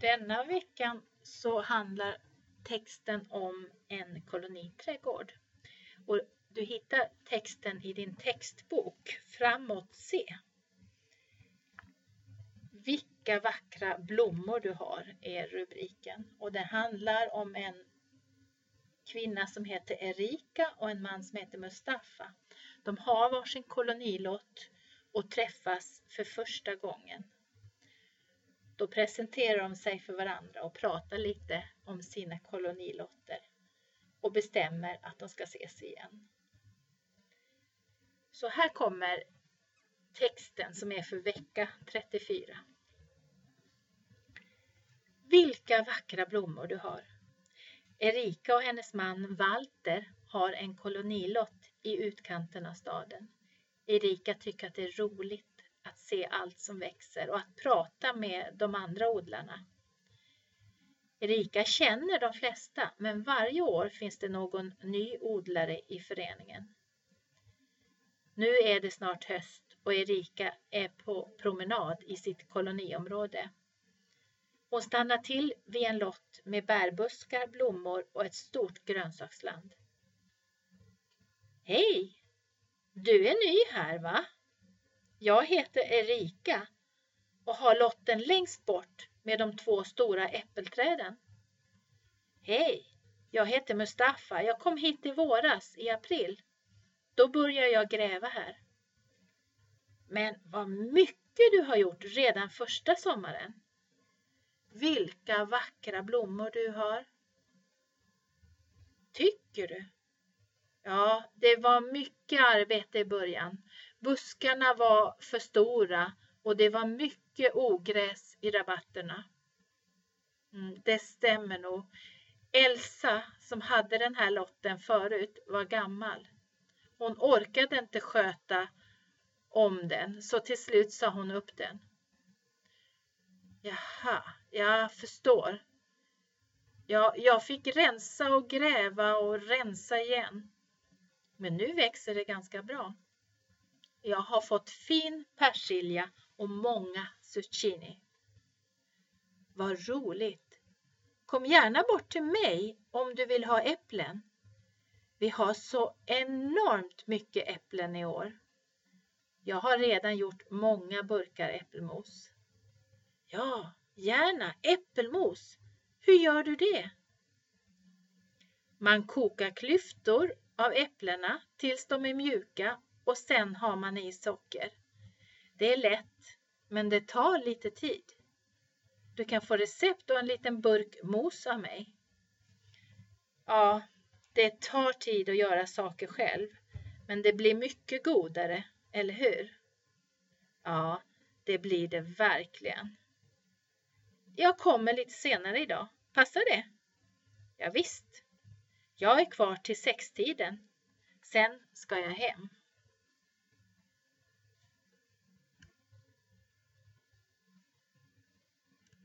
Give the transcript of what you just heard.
Denna veckan så handlar texten om en koloniträdgård. Och du hittar texten i din textbok Framåt se. Vilka vackra blommor du har är rubriken och det handlar om en kvinna som heter Erika och en man som heter Mustafa. De har varsin kolonilott och träffas för första gången. Då presenterar de sig för varandra och pratar lite om sina kolonilotter och bestämmer att de ska ses igen. Så här kommer texten som är för vecka 34. Vilka vackra blommor du har! Erika och hennes man Walter har en kolonilott i utkanten av staden. Erika tycker att det är roligt att se allt som växer och att prata med de andra odlarna. Erika känner de flesta, men varje år finns det någon ny odlare i föreningen. Nu är det snart höst och Erika är på promenad i sitt koloniområde. Hon stannar till vid en lott med bärbuskar, blommor och ett stort grönsaksland. Hej! Du är ny här va? Jag heter Erika och har lotten längst bort med de två stora äppelträden. Hej, jag heter Mustafa. Jag kom hit i våras, i april. Då började jag gräva här. Men vad mycket du har gjort redan första sommaren. Vilka vackra blommor du har. Tycker du? Ja, det var mycket arbete i början. Buskarna var för stora och det var mycket ogräs i rabatterna. Mm, det stämmer nog. Elsa som hade den här lotten förut var gammal. Hon orkade inte sköta om den så till slut sa hon upp den. Jaha, jag förstår. Ja, jag fick rensa och gräva och rensa igen. Men nu växer det ganska bra. Jag har fått fin persilja och många zucchini. Vad roligt! Kom gärna bort till mig om du vill ha äpplen. Vi har så enormt mycket äpplen i år. Jag har redan gjort många burkar äppelmos. Ja, gärna äppelmos. Hur gör du det? Man kokar klyftor av äpplena tills de är mjuka och sen har man i socker. Det är lätt, men det tar lite tid. Du kan få recept och en liten burk mos av mig. Ja, det tar tid att göra saker själv, men det blir mycket godare, eller hur? Ja, det blir det verkligen. Jag kommer lite senare idag. Passar det? Ja, visst. Jag är kvar till sextiden. Sen ska jag hem.